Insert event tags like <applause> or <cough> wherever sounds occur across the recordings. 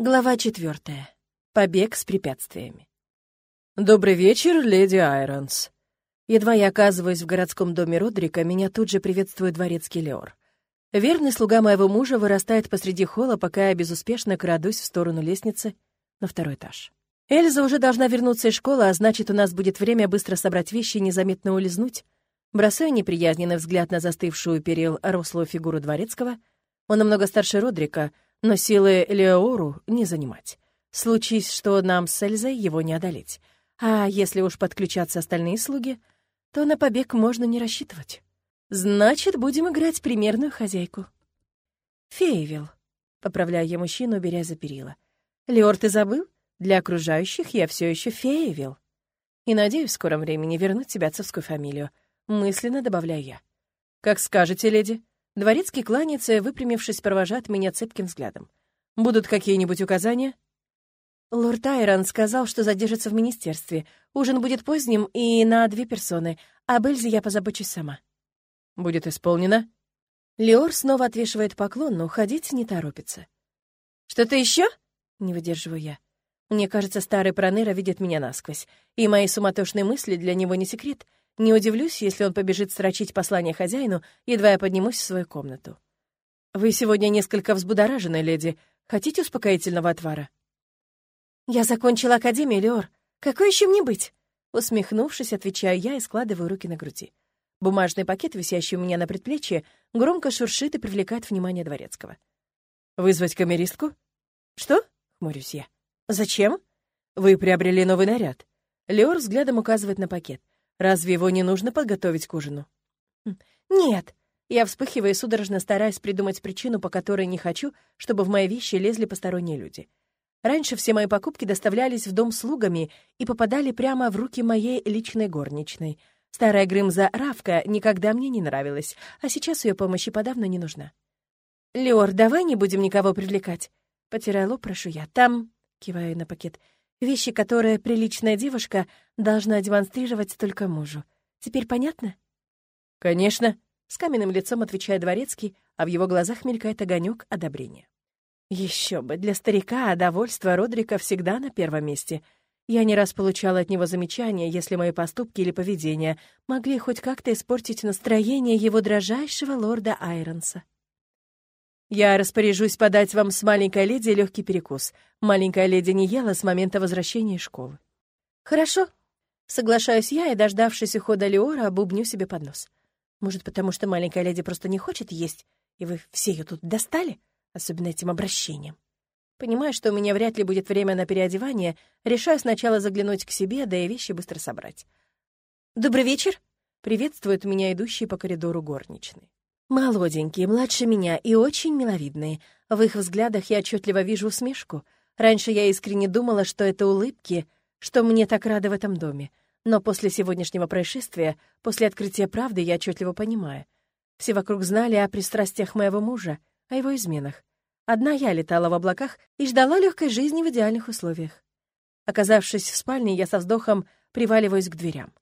Глава четвертая. Побег с препятствиями. «Добрый вечер, леди Айронс». Едва я оказываюсь в городском доме Родрика, меня тут же приветствует дворецкий Леор. Верный слуга моего мужа вырастает посреди холла, пока я безуспешно крадусь в сторону лестницы на второй этаж. Эльза уже должна вернуться из школы, а значит, у нас будет время быстро собрать вещи и незаметно улизнуть. Бросаю неприязненный взгляд на застывшую перил рослую фигуру дворецкого. Он намного старше Родрика — но силы Леору не занимать. Случись, что нам с Эльзой его не одолеть. А если уж подключаться остальные слуги, то на побег можно не рассчитывать. Значит, будем играть примерную хозяйку. Фейвил. Поправляю я мужчину, беря за перила. Леор, ты забыл? Для окружающих я все еще Фейвил. И надеюсь в скором времени вернуть тебе отцовскую фамилию. Мысленно добавляю я. Как скажете, леди. Дворецкий кланяется, выпрямившись, провожает меня цепким взглядом. «Будут какие-нибудь указания?» Лорд Айрон сказал, что задержится в министерстве. Ужин будет поздним и на две персоны, а Бельзе я позабочусь сама. «Будет исполнено?» Леор снова отвешивает поклон, но уходить не торопится. «Что-то еще?» — не выдерживаю я. Мне кажется, старый Проныра видит меня насквозь, и мои суматошные мысли для него не секрет — не удивлюсь, если он побежит строчить послание хозяину, едва я поднимусь в свою комнату. «Вы сегодня несколько взбудоражены, леди. Хотите успокоительного отвара?» «Я закончила академию, Леор. Какой еще мне быть?» Усмехнувшись, отвечаю я и складываю руки на груди. Бумажный пакет, висящий у меня на предплечье, громко шуршит и привлекает внимание дворецкого. «Вызвать камеристку?» «Что?» — хмурюсь я. «Зачем?» «Вы приобрели новый наряд». Леор взглядом указывает на пакет. Разве его не нужно подготовить к ужину? Хм, нет. Я вспыхиваю и судорожно стараюсь придумать причину, по которой не хочу, чтобы в мои вещи лезли посторонние люди. Раньше все мои покупки доставлялись в дом слугами и попадали прямо в руки моей личной горничной. Старая Грымза Равка никогда мне не нравилась, а сейчас ее помощи подавно не нужна. «Леор, давай не будем никого привлекать». Потирая лоб, прошу я. «Там...» — киваю на пакет — Вещи, которые приличная девушка должна демонстрировать только мужу. Теперь понятно? Конечно, с каменным лицом отвечает дворецкий, а в его глазах мелькает огонек одобрения. Еще бы, для старика довольство Родрика всегда на первом месте. Я не раз получала от него замечания, если мои поступки или поведение могли хоть как-то испортить настроение его дрожайшего лорда Айронса. Я распоряжусь подать вам с маленькой леди легкий перекус. Маленькая леди не ела с момента возвращения из школы. Хорошо. Соглашаюсь я и, дождавшись ухода Леора, бубню себе под нос. Может, потому что маленькая леди просто не хочет есть, и вы все ее тут достали, особенно этим обращением. Понимая, что у меня вряд ли будет время на переодевание, решаю сначала заглянуть к себе, да и вещи быстро собрать. «Добрый вечер!» — приветствует меня идущие по коридору горничные. Молоденькие, младше меня и очень миловидные. В их взглядах я отчетливо вижу усмешку. Раньше я искренне думала, что это улыбки, что мне так рады в этом доме. Но после сегодняшнего происшествия, после открытия правды, я отчетливо понимаю. Все вокруг знали о пристрастиях моего мужа, о его изменах. Одна я летала в облаках и ждала легкой жизни в идеальных условиях. Оказавшись в спальне, я со вздохом приваливаюсь к дверям.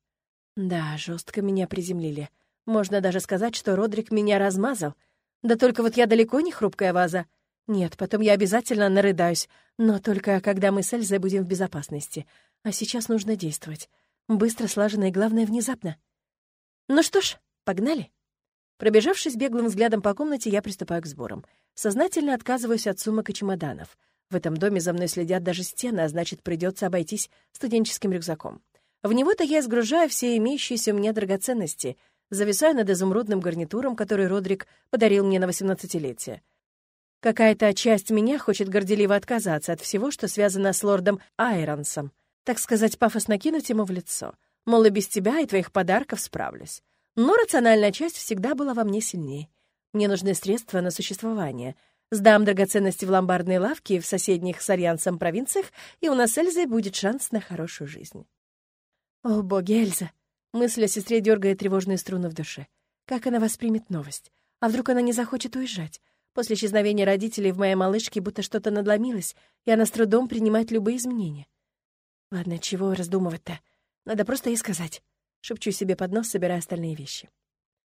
Да, жестко меня приземлили — можно даже сказать, что Родрик меня размазал. Да только вот я далеко не хрупкая ваза. Нет, потом я обязательно нарыдаюсь, но только когда мы с Эльзой будем в безопасности. А сейчас нужно действовать. Быстро, слаженно и, главное, внезапно. Ну что ж, погнали. Пробежавшись беглым взглядом по комнате, я приступаю к сборам. Сознательно отказываюсь от сумок и чемоданов. В этом доме за мной следят даже стены, а значит, придется обойтись студенческим рюкзаком. В него-то я сгружаю все имеющиеся у меня драгоценности — зависаю над изумрудным гарнитуром, который Родрик подарил мне на восемнадцатилетие. Какая-то часть меня хочет горделиво отказаться от всего, что связано с лордом Айронсом, так сказать, пафосно кинуть ему в лицо. Мол, и без тебя и твоих подарков справлюсь. Но рациональная часть всегда была во мне сильнее. Мне нужны средства на существование. Сдам драгоценности в ломбардные лавки в соседних с Альянсом провинциях, и у нас с Эльзой будет шанс на хорошую жизнь. О, боги, Эльза! Мысль о сестре дергает тревожные струны в душе. Как она воспримет новость? А вдруг она не захочет уезжать? После исчезновения родителей в моей малышке будто что-то надломилось, и она с трудом принимает любые изменения. Ладно, чего раздумывать-то? Надо просто ей сказать. Шепчу себе под нос, собирая остальные вещи.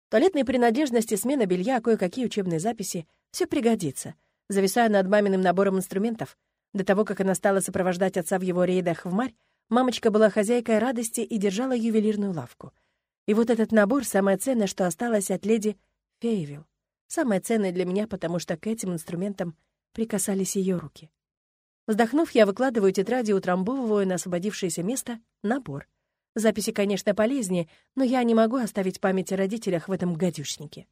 Туалетные принадлежности, смена белья, кое-какие учебные записи — все пригодится. Зависаю над маминым набором инструментов. До того, как она стала сопровождать отца в его рейдах в марь, мамочка была хозяйкой радости и держала ювелирную лавку. И вот этот набор — самое ценное, что осталось от леди Фейвилл. Самое ценное для меня, потому что к этим инструментам прикасались ее руки. Вздохнув, я выкладываю тетради и утрамбовываю на освободившееся место набор. Записи, конечно, полезнее, но я не могу оставить память о родителях в этом гадюшнике.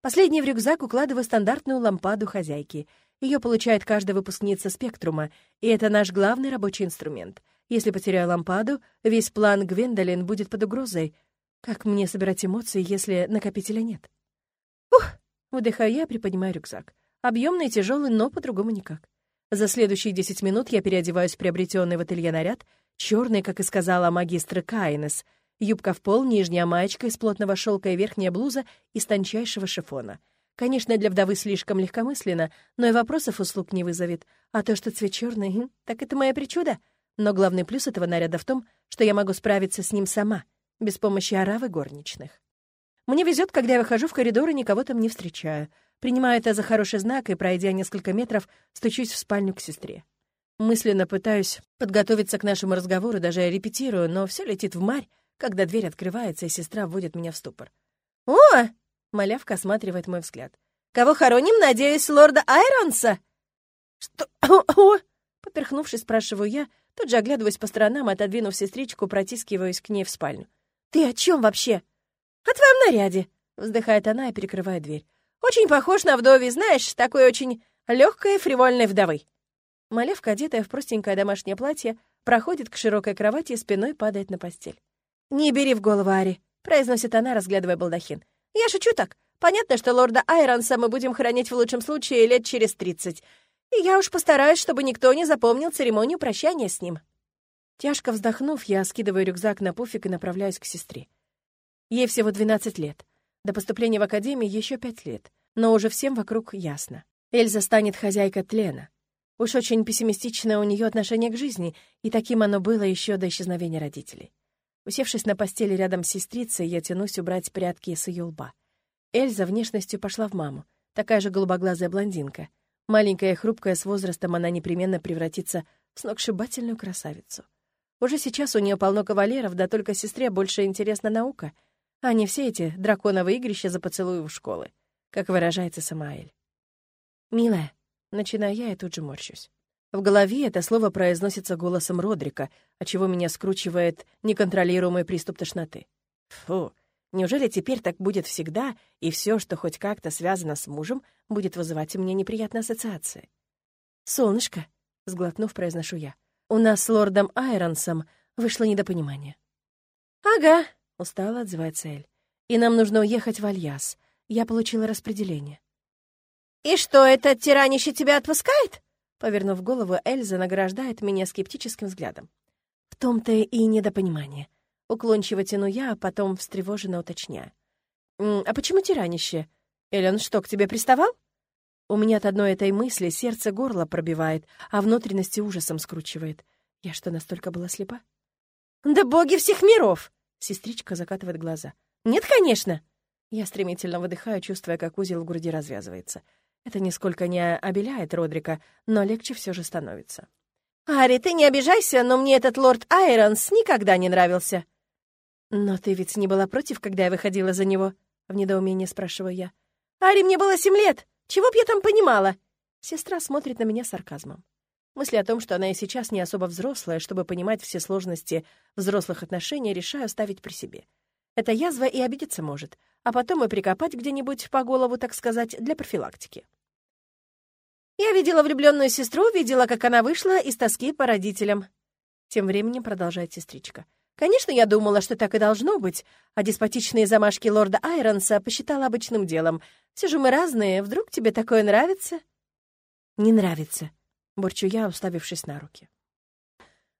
Последний в рюкзак укладываю стандартную лампаду хозяйки. Ее получает каждая выпускница спектрума, и это наш главный рабочий инструмент. Если потеряю лампаду, весь план Гвендолин будет под угрозой. Как мне собирать эмоции, если накопителя нет? Ух! Выдыхаю я, приподнимаю рюкзак. Объемный и тяжелый, но по-другому никак. За следующие 10 минут я переодеваюсь в приобретенный в ателье наряд, черный, как и сказала магистр Кайнес, юбка в пол, нижняя маечка из плотного шелка и верхняя блуза из тончайшего шифона. Конечно, для вдовы слишком легкомысленно, но и вопросов услуг не вызовет. А то, что цвет черный, так это моя причуда. Но главный плюс этого наряда в том, что я могу справиться с ним сама, без помощи оравы горничных. Мне везет, когда я выхожу в коридор и никого там не встречаю. Принимаю это за хороший знак и, пройдя несколько метров, стучусь в спальню к сестре. Мысленно пытаюсь подготовиться к нашему разговору, даже репетирую, но все летит в марь, когда дверь открывается, и сестра вводит меня в ступор. «О!» — малявка осматривает мой взгляд. «Кого хороним, надеюсь, лорда Айронса?» «Что? <coughs> О!» — поперхнувшись, спрашиваю я, тут же оглядываясь по сторонам, отодвинув сестричку, протискиваюсь к ней в спальню. «Ты о чем вообще?» «О твоем наряде!» — вздыхает она и перекрывает дверь. Очень похож на вдове, знаешь, такой очень легкой фривольной вдовы». Малевка, одетая в простенькое домашнее платье, проходит к широкой кровати и спиной падает на постель. «Не бери в голову, Ари», — произносит она, разглядывая балдахин. «Я шучу так. Понятно, что лорда Айронса мы будем хранить в лучшем случае лет через тридцать. И я уж постараюсь, чтобы никто не запомнил церемонию прощания с ним». Тяжко вздохнув, я скидываю рюкзак на пуфик и направляюсь к сестре. Ей всего двенадцать лет. До поступления в академию еще пять лет, но уже всем вокруг ясно. Эльза станет хозяйкой тлена. Уж очень пессимистичное у нее отношение к жизни, и таким оно было еще до исчезновения родителей. Усевшись на постели рядом с сестрицей, я тянусь убрать прятки с ее лба. Эльза внешностью пошла в маму, такая же голубоглазая блондинка. Маленькая и хрупкая с возрастом, она непременно превратится в сногсшибательную красавицу. Уже сейчас у нее полно кавалеров, да только сестре больше интересна наука — а не все эти драконовые игрища за поцелуи в школы, как выражается Самаэль. «Милая», — начинаю я и тут же морщусь. В голове это слово произносится голосом Родрика, отчего меня скручивает неконтролируемый приступ тошноты. Фу, неужели теперь так будет всегда, и все, что хоть как-то связано с мужем, будет вызывать у меня неприятные ассоциации? «Солнышко», — сглотнув, произношу я, — «у нас с лордом Айронсом вышло недопонимание». «Ага», Устало отзывается Эль. «И нам нужно уехать в Альяс. Я получила распределение». «И что, этот тиранище тебя отпускает?» Повернув голову, Эльза награждает меня скептическим взглядом. В том-то и недопонимание. Уклончиво тяну я, а потом встревоженно уточняю. «А почему тиранище? Эллен что, к тебе приставал?» У меня от одной этой мысли сердце горло пробивает, а внутренности ужасом скручивает. Я что, настолько была слепа? «Да боги всех миров!» Сестричка закатывает глаза. «Нет, конечно!» Я стремительно выдыхаю, чувствуя, как узел в груди развязывается. Это нисколько не обеляет Родрика, но легче все же становится. «Ари, ты не обижайся, но мне этот лорд Айронс никогда не нравился». «Но ты ведь не была против, когда я выходила за него?» — в недоумении спрашиваю я. «Ари, мне было семь лет! Чего б я там понимала?» Сестра смотрит на меня сарказмом. Мысли о том, что она и сейчас не особо взрослая, чтобы понимать все сложности взрослых отношений, решаю оставить при себе. Это язва и обидеться может, а потом и прикопать где-нибудь по голову, так сказать, для профилактики. Я видела влюбленную сестру, видела, как она вышла из тоски по родителям. Тем временем продолжает сестричка. Конечно, я думала, что так и должно быть, а деспотичные замашки лорда Айронса посчитала обычным делом. Все же мы разные, вдруг тебе такое нравится? Не нравится, — бурчу я, уставившись на руки.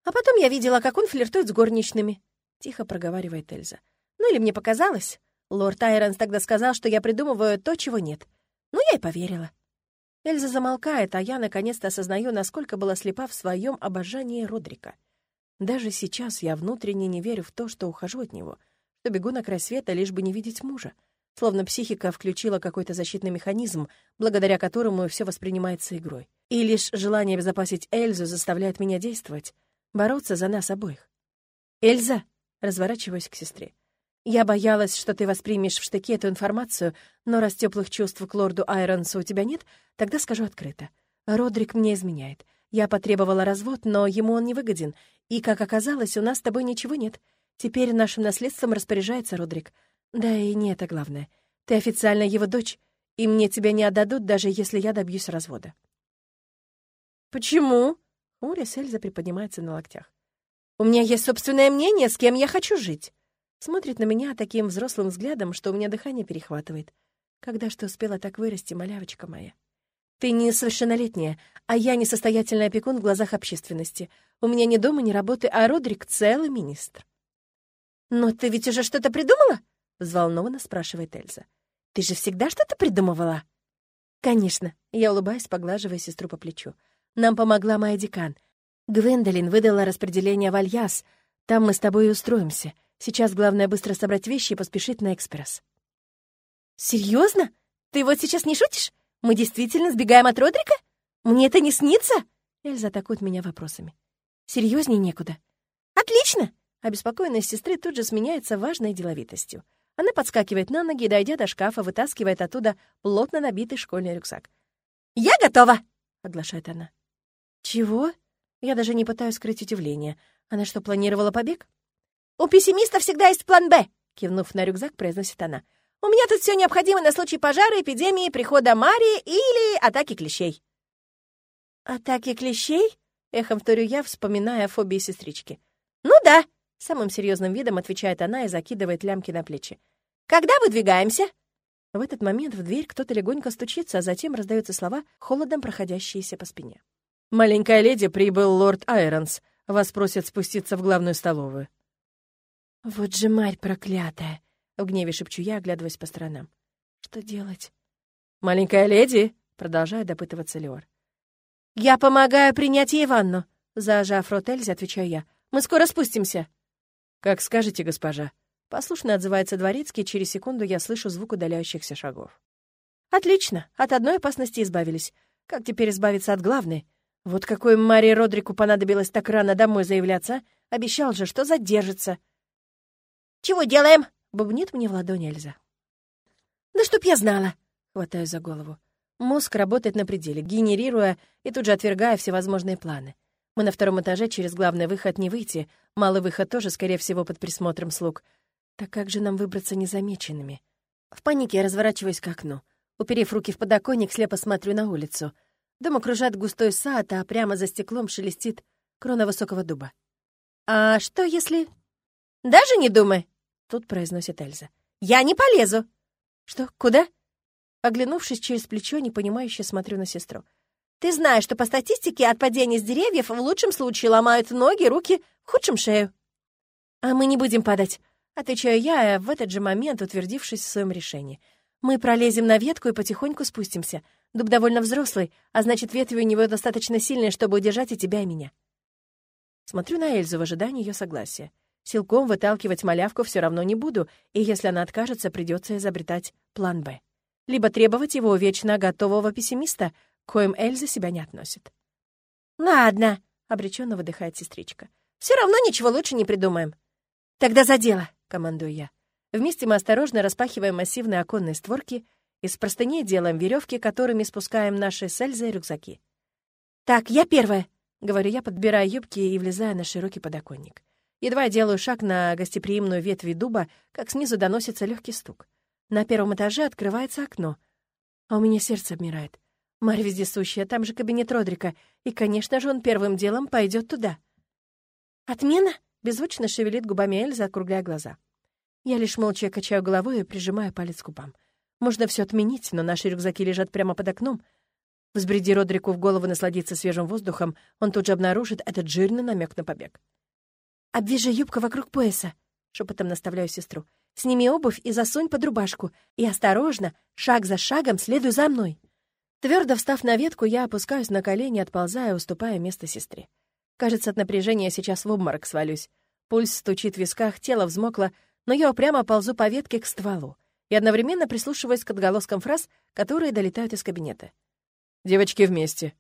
«А потом я видела, как он флиртует с горничными», — тихо проговаривает Эльза. «Ну или мне показалось. Лорд Айронс тогда сказал, что я придумываю то, чего нет. Ну, я и поверила». Эльза замолкает, а я наконец-то осознаю, насколько была слепа в своем обожании Родрика. Даже сейчас я внутренне не верю в то, что ухожу от него, что бегу на край света, лишь бы не видеть мужа. словно психика включила какой-то защитный механизм, благодаря которому все воспринимается игрой. И лишь желание обезопасить Эльзу заставляет меня действовать, бороться за нас обоих. «Эльза!» — разворачиваюсь к сестре. «Я боялась, что ты воспримешь в штыке эту информацию, но раз теплых чувств к лорду Айронсу у тебя нет, тогда скажу открыто. Родрик мне изменяет. Я потребовала развод, но ему он не выгоден. И, как оказалось, у нас с тобой ничего нет. Теперь нашим наследством распоряжается Родрик. Да и не это главное. Ты официально его дочь, и мне тебя не отдадут, даже если я добьюсь развода». «Почему?» Урис Эльза приподнимается на локтях. «У меня есть собственное мнение, с кем я хочу жить». Смотрит на меня таким взрослым взглядом, что у меня дыхание перехватывает. Когда что успела так вырасти, малявочка моя? Ты несовершеннолетняя, а я несостоятельный опекун в глазах общественности. У меня ни дома, ни работы, а Родрик — целый министр. «Но ты ведь уже что-то придумала?» — взволнованно спрашивает Эльза. «Ты же всегда что-то придумывала?» «Конечно», — я улыбаюсь, поглаживая сестру по плечу. «Нам помогла моя декан. Гвендолин выдала распределение в Альяс. Там мы с тобой и устроимся. Сейчас главное быстро собрать вещи и поспешить на экспресс». «Серьезно? Ты вот сейчас не шутишь? Мы действительно сбегаем от Родрика? Мне это не снится?» Эльза атакует меня вопросами. Серьезней некуда». «Отлично!» Обеспокоенность сестры тут же сменяется важной деловитостью. Она подскакивает на ноги и, дойдя до шкафа, вытаскивает оттуда плотно набитый школьный рюкзак. «Я готова!» — оглашает она. «Чего?» Я даже не пытаюсь скрыть удивление. Она что, планировала побег? «У пессимиста всегда есть план «Б», — кивнув на рюкзак, произносит она. «У меня тут все необходимое на случай пожара, эпидемии, прихода Марии или атаки клещей». «Атаки клещей?» — эхом вторю я, вспоминая о фобии сестрички. «Ну да», Самым серьезным видом отвечает она и закидывает лямки на плечи. «Когда выдвигаемся?» В этот момент в дверь кто-то легонько стучится, а затем раздаются слова, холодом проходящиеся по спине. «Маленькая леди, прибыл лорд Айронс. Вас просят спуститься в главную столовую». «Вот же мать проклятая!» — в гневе шепчу я, оглядываясь по сторонам. «Что делать?» «Маленькая леди!» — продолжает допытываться Леор. «Я помогаю принять ей ванну!» Зажав рот Эльзи, отвечаю я. «Мы скоро спустимся!» «Как скажете, госпожа». Послушно отзывается дворецкий, через секунду я слышу звук удаляющихся шагов. «Отлично, от одной опасности избавились. Как теперь избавиться от главной? Вот какой Марии Родрику понадобилось так рано домой заявляться, обещал же, что задержится». «Чего делаем?» — бубнит мне в ладони Эльза. «Да чтоб я знала!» — хватаю за голову. Мозг работает на пределе, генерируя и тут же отвергая всевозможные планы. Мы на втором этаже через главный выход не выйти, малый выход тоже, скорее всего, под присмотром слуг. Так как же нам выбраться незамеченными? В панике я разворачиваюсь к окну. Уперев руки в подоконник, слепо смотрю на улицу. Дом окружает густой сад, а прямо за стеклом шелестит крона высокого дуба. «А что если...» «Даже не думай!» — тут произносит Эльза. «Я не полезу!» «Что? Куда?» Оглянувшись через плечо, непонимающе смотрю на сестру. Ты знаешь, что по статистике от падения с деревьев в лучшем случае ломают ноги, руки, в худшем — шею. А мы не будем падать, — отвечаю я, в этот же момент утвердившись в своем решении. Мы пролезем на ветку и потихоньку спустимся. Дуб довольно взрослый, а значит, ветви у него достаточно сильные, чтобы удержать и тебя, и меня. Смотрю на Эльзу в ожидании ее согласия. Силком выталкивать малявку все равно не буду, и если она откажется, придется изобретать план «Б». Либо требовать его вечно готового пессимиста — коим Эльза себя не относит. «Ладно», — обреченно выдыхает сестричка. «Все равно ничего лучше не придумаем». «Тогда за дело», — командую я. Вместе мы осторожно распахиваем массивные оконные створки, и с простыней делаем веревки, которыми спускаем наши с Эльзой рюкзаки. «Так, я первая», — говорю я, подбирая юбки и влезая на широкий подоконник. Едва я делаю шаг на гостеприимную ветви дуба, как снизу доносится легкий стук. На первом этаже открывается окно, а у меня сердце обмирает. Марь вездесущая, там же кабинет Родрика, и, конечно же, он первым делом пойдет туда. «Отмена?» — беззвучно шевелит губами Эльза, округляя глаза. Я лишь молча качаю головой и прижимаю палец к губам. Можно все отменить, но наши рюкзаки лежат прямо под окном. Взбреди Родрику в голову насладиться свежим воздухом, он тут же обнаружит этот жирный намек на побег. «Обвяжи юбку вокруг пояса», — шепотом наставляю сестру. «Сними обувь и засунь под рубашку. И осторожно, шаг за шагом, следуй за мной». Твердо встав на ветку, я опускаюсь на колени, отползая, уступая место сестре. Кажется, от напряжения сейчас в обморок свалюсь. Пульс стучит в висках, тело взмокло, но я упрямо ползу по ветке к стволу. и одновременно прислушиваясь к отголоскам фраз, которые долетают из кабинета. «Девочки вместе».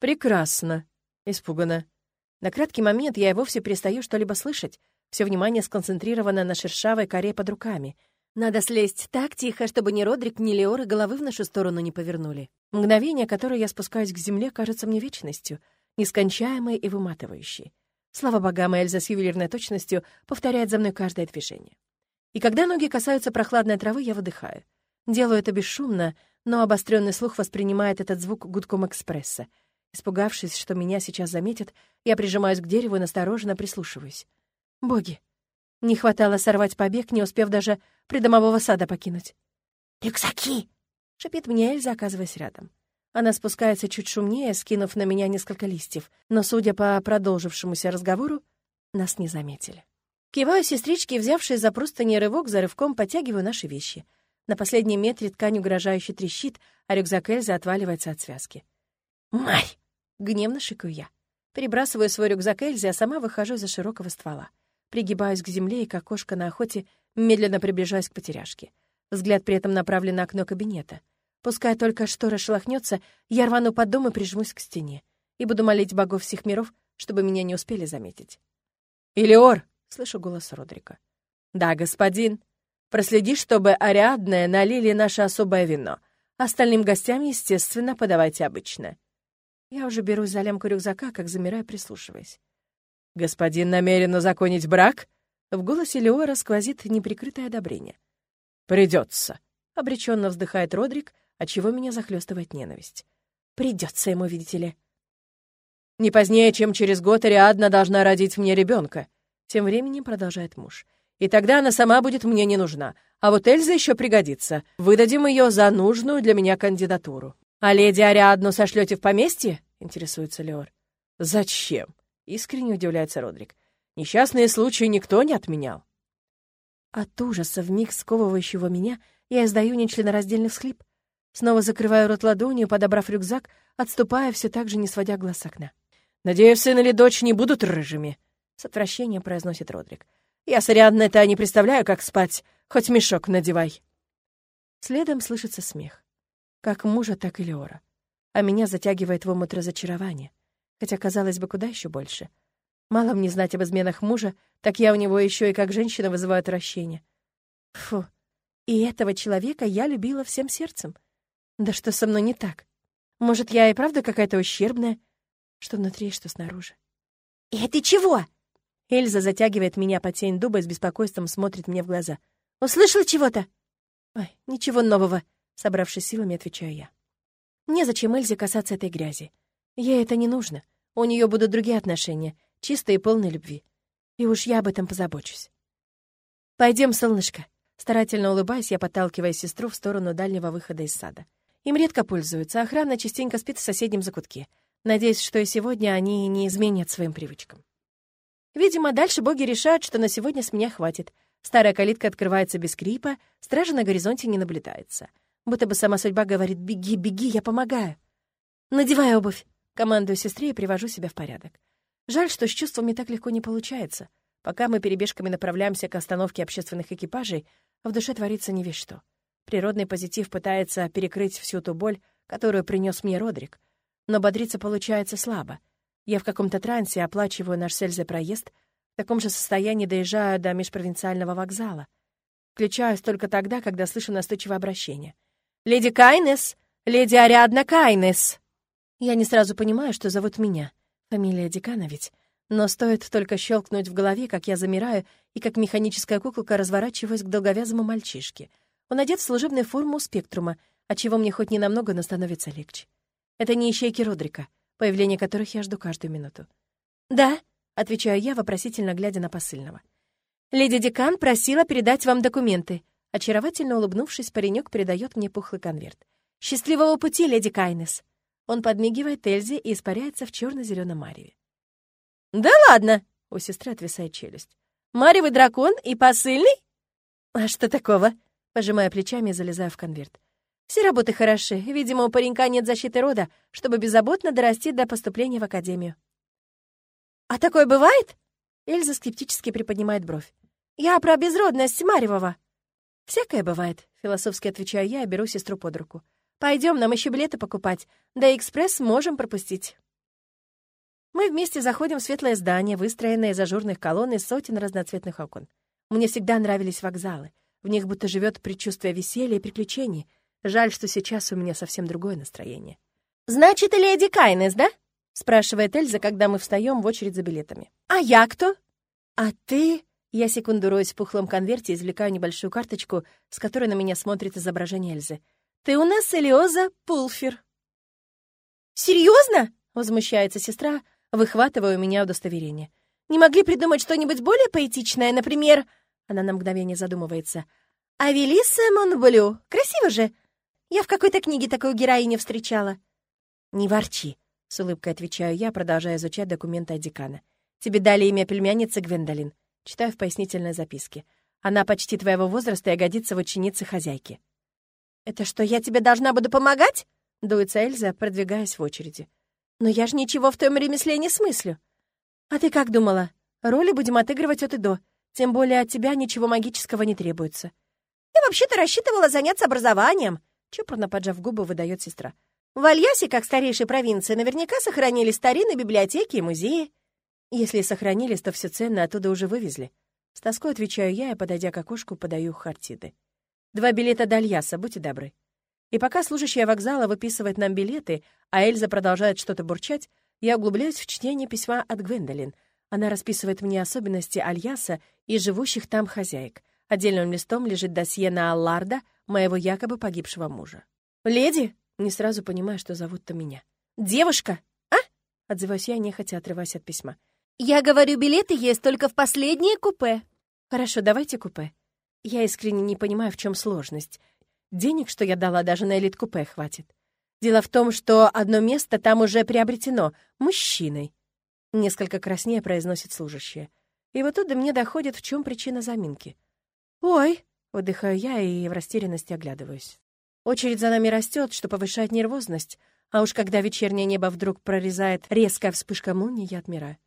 «Прекрасно», — испуганно. На краткий момент я и вовсе перестаю что-либо слышать. Все внимание сконцентрировано на шершавой коре под руками. Надо слезть так тихо, чтобы ни Родрик, ни Леоры головы в нашу сторону не повернули. Мгновение, которое я спускаюсь к земле, кажется мне вечностью, нескончаемой и выматывающей. Слава богам, Эльза с ювелирной точностью повторяет за мной каждое движение. И когда ноги касаются прохладной травы, я выдыхаю. Делаю это бесшумно, но обостренный слух воспринимает этот звук гудком экспресса. Испугавшись, что меня сейчас заметят, я прижимаюсь к дереву и настороженно прислушиваюсь. Боги! Не хватало сорвать побег, не успев даже придомового сада покинуть. «Рюкзаки!» — шипит мне Эльза, оказываясь рядом. Она спускается чуть шумнее, скинув на меня несколько листьев, но, судя по продолжившемуся разговору, нас не заметили. Киваю сестричке, взявшей за простыни рывок за рывком, подтягиваю наши вещи. На последнем метре ткань угрожающе трещит, а рюкзак Эльзы отваливается от связки. «Марь!» — гневно шикаю я. Перебрасываю свой рюкзак Эльзе, а сама выхожу из-за широкого ствола. Пригибаюсь к земле и, как кошка на охоте, медленно приближаюсь к потеряшке. Взгляд при этом направлен на окно кабинета. Пускай только штора шелохнется, я рвану под дом и прижмусь к стене. И буду молить богов всех миров, чтобы меня не успели заметить. «Илиор!» — слышу голос Родрика. «Да, господин. Проследи, чтобы Ариадное налили наше особое вино. Остальным гостям, естественно, подавайте обычное». Я уже берусь за лямку рюкзака, как замираю, прислушиваясь. «Господин намерен узаконить брак?» В голосе Леора сквозит неприкрытое одобрение. «Придется», — обреченно вздыхает Родрик, отчего меня захлестывает ненависть. «Придется ему, видите ли». «Не позднее, чем через год Ариадна должна родить мне ребенка», — тем временем продолжает муж. «И тогда она сама будет мне не нужна, а вот Эльза еще пригодится. Выдадим ее за нужную для меня кандидатуру». «А леди Ариадну сошлете в поместье?» — интересуется Леор. «Зачем?» — искренне удивляется Родрик. «Несчастные случаи никто не отменял». От ужаса, вмиг сковывающего меня, я издаю нечленораздельный всхлип. Снова закрываю рот ладонью, подобрав рюкзак, отступая, все так же не сводя глаз с окна. «Надеюсь, сын или дочь не будут рыжими», — с отвращением произносит Родрик. «Я с Ариадной-то не представляю, как спать. Хоть мешок надевай». Следом слышится смех как мужа, так и Леора. А меня затягивает в омут разочарования. Хотя, казалось бы, куда еще больше. Мало мне знать об изменах мужа, так я у него еще и как женщина вызываю отвращение. Фу. И этого человека я любила всем сердцем. Да что со мной не так? Может, я и правда какая-то ущербная? Что внутри, что снаружи. «И это чего?» Эльза затягивает меня под тень дуба и с беспокойством смотрит мне в глаза. «Услышал чего-то?» «Ой, ничего нового», Собравшись силами, отвечаю я. Незачем Эльзе касаться этой грязи. Ей это не нужно. У нее будут другие отношения, чистые и полные любви. И уж я об этом позабочусь. Пойдем, солнышко. Старательно улыбаясь, я подталкиваю сестру в сторону дальнего выхода из сада. Им редко пользуются, охрана частенько спит в соседнем закутке. Надеюсь, что и сегодня они не изменят своим привычкам. Видимо, дальше боги решают, что на сегодня с меня хватит. Старая калитка открывается без скрипа, стража на горизонте не наблюдается. Будто бы сама судьба говорит «беги, беги, я помогаю». «Надевай обувь», — командую сестре и привожу себя в порядок. Жаль, что с чувствами так легко не получается. Пока мы перебежками направляемся к остановке общественных экипажей, в душе творится не весь что. Природный позитив пытается перекрыть всю ту боль, которую принес мне Родрик. Но бодриться получается слабо. Я в каком-то трансе оплачиваю наш с проезд, в таком же состоянии доезжаю до межпровинциального вокзала. Включаюсь только тогда, когда слышу настойчивое обращение — «Леди Кайнес! Леди Ариадна Кайнес!» Я не сразу понимаю, что зовут меня. Фамилия Декана ведь. Но стоит только щелкнуть в голове, как я замираю, и как механическая куколка разворачиваюсь к долговязому мальчишке. Он одет в служебную форму спектрума, отчего мне хоть ненамного, но становится легче. Это не ищейки Родрика, появление которых я жду каждую минуту. «Да», — отвечаю я, вопросительно глядя на посыльного. «Леди Декан просила передать вам документы», Очаровательно улыбнувшись, паренек передает мне пухлый конверт. «Счастливого пути, леди Кайнес!» Он подмигивает Эльзе и испаряется в черно зеленом мареве. «Да ладно!» — у сестры отвисает челюсть. «Маревый дракон и посыльный?» «А что такого?» — пожимая плечами и залезая в конверт. «Все работы хороши. Видимо, у паренька нет защиты рода, чтобы беззаботно дорасти до поступления в академию». «А такое бывает?» Эльза скептически приподнимает бровь. «Я про безродность Маревого». «Всякое бывает», — философски отвечаю я и беру сестру под руку. Пойдем, нам еще билеты покупать. Да и экспресс можем пропустить». Мы вместе заходим в светлое здание, выстроенное из ажурных колонн и сотен разноцветных окон. Мне всегда нравились вокзалы. В них будто живет предчувствие веселья и приключений. Жаль, что сейчас у меня совсем другое настроение. «Значит, леди Кайнес, да?» — спрашивает Эльза, когда мы встаем в очередь за билетами. «А я кто?» «А ты...» Я секунду роюсь в пухлом конверте и извлекаю небольшую карточку, с которой на меня смотрит изображение Эльзы. «Ты у нас Элиоза Пулфер». «Серьезно?» — возмущается сестра, выхватывая у меня удостоверение. «Не могли придумать что-нибудь более поэтичное, например...» Она на мгновение задумывается. «Авелиса Монблю. Красиво же. Я в какой-то книге такую героиню встречала». «Не ворчи», — с улыбкой отвечаю я, продолжая изучать документы от декана. «Тебе дали имя племянницы Гвендолин». Читаю в пояснительной записке. «Она почти твоего возраста и годится в ученице хозяйки». «Это что, я тебе должна буду помогать?» — дуется Эльза, продвигаясь в очереди. «Но я же ничего в твоем ремесле не смыслю». «А ты как думала? Роли будем отыгрывать от и до. Тем более от тебя ничего магического не требуется». «Я вообще-то рассчитывала заняться образованием», — чопорно поджав губы, выдает сестра. В Альясе, как старейшей провинции, наверняка сохранили старинные библиотеки и музеи. Если сохранились, то все ценное оттуда уже вывезли. С тоской отвечаю я и, подойдя к окошку, подаю Хартиды. Два билета до будьте добры. И пока служащая вокзала выписывает нам билеты, а Эльза продолжает что-то бурчать, я углубляюсь в чтение письма от Гвендолин. Она расписывает мне особенности Альяса и живущих там хозяек. Отдельным листом лежит досье на Алларда, моего якобы погибшего мужа. «Леди!» Не сразу понимаю, что зовут-то меня. «Девушка! А?» — отзываюсь я, нехотя отрываясь от письма. «Я говорю, билеты есть только в последнее купе». «Хорошо, давайте купе». Я искренне не понимаю, в чем сложность. Денег, что я дала, даже на элит-купе хватит. Дело в том, что одно место там уже приобретено мужчиной. Несколько краснее произносит служащая. И вот тут до меня доходит, в чем причина заминки. «Ой!» — выдыхаю я и в растерянности оглядываюсь. Очередь за нами растет, что повышает нервозность, а уж когда вечернее небо вдруг прорезает резкая вспышка молнии, я отмираю.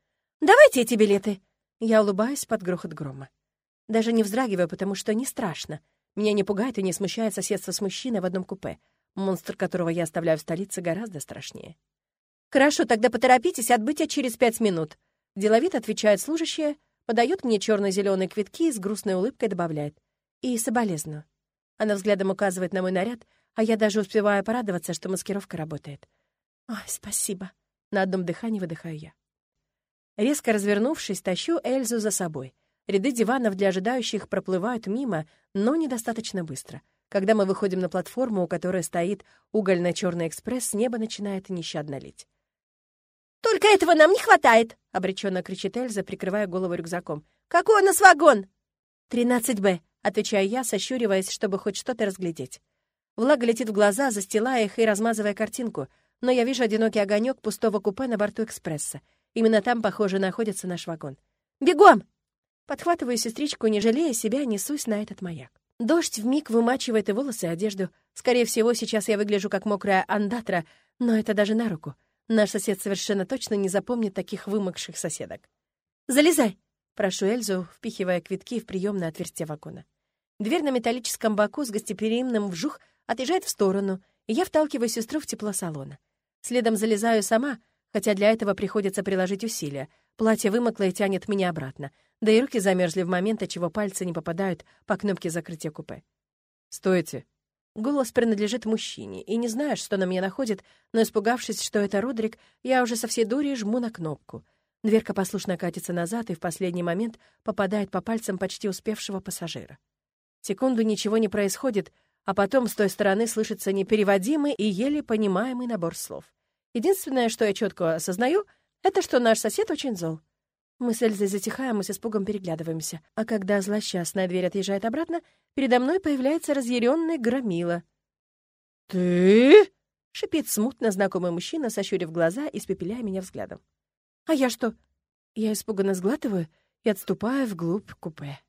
«Давайте эти билеты!» Я улыбаюсь под грохот грома. Даже не вздрагиваю, потому что не страшно. Меня не пугает и не смущает соседство с мужчиной в одном купе. Монстр, которого я оставляю в столице, гораздо страшнее. «Хорошо, тогда поторопитесь, отбытие через пять минут». Деловито отвечает служащая, подает мне черно-зеленые квитки и с грустной улыбкой добавляет. «И соболезную». Она взглядом указывает на мой наряд, а я даже успеваю порадоваться, что маскировка работает. «Ой, спасибо!» На одном дыхании выдыхаю я. Резко развернувшись, тащу Эльзу за собой. Ряды диванов для ожидающих проплывают мимо, но недостаточно быстро. Когда мы выходим на платформу, у которой стоит угольно-черный экспресс, с неба начинает нещадно лить. «Только этого нам не хватает!» — обреченно кричит Эльза, прикрывая голову рюкзаком. «Какой у нас вагон?» «Тринадцать Б», — отвечаю я, сощуриваясь, чтобы хоть что-то разглядеть. Влага летит в глаза, застилая их и размазывая картинку, но я вижу одинокий огонек пустого купе на борту экспресса. Именно там, похоже, находится наш вагон. «Бегом!» Подхватываю сестричку, не жалея себя, несусь на этот маяк. Дождь вмиг вымачивает и волосы, и одежду. Скорее всего, сейчас я выгляжу как мокрая андатра, но это даже на руку. Наш сосед совершенно точно не запомнит таких вымокших соседок. «Залезай!» Прошу Эльзу, впихивая квитки в приемное отверстие вагона. Дверь на металлическом боку с гостеприимным вжух отъезжает в сторону, и я вталкиваю сестру в тепло салона. Следом залезаю сама, хотя для этого приходится приложить усилия. Платье вымокло и тянет меня обратно, да и руки замерзли в момент, отчего пальцы не попадают по кнопке закрытия купе. «Стойте!» Голос принадлежит мужчине, и не знаешь, что на меня находит, но, испугавшись, что это Родрик, я уже со всей дури жму на кнопку — Дверка послушно катится назад и в последний момент попадает по пальцам почти успевшего пассажира. Секунду ничего не происходит, а потом с той стороны слышится непереводимый и еле понимаемый набор слов. Единственное, что я четко осознаю, это что наш сосед очень зол. Мы с Эльзой затихаем и с испугом переглядываемся, а когда злосчастная дверь отъезжает обратно, передо мной появляется разъяренный громила. «Ты?» — шипит смутно знакомый мужчина, сощурив глаза и спепеляя меня взглядом. А я что? Я испуганно сглатываю и отступаю вглубь купе.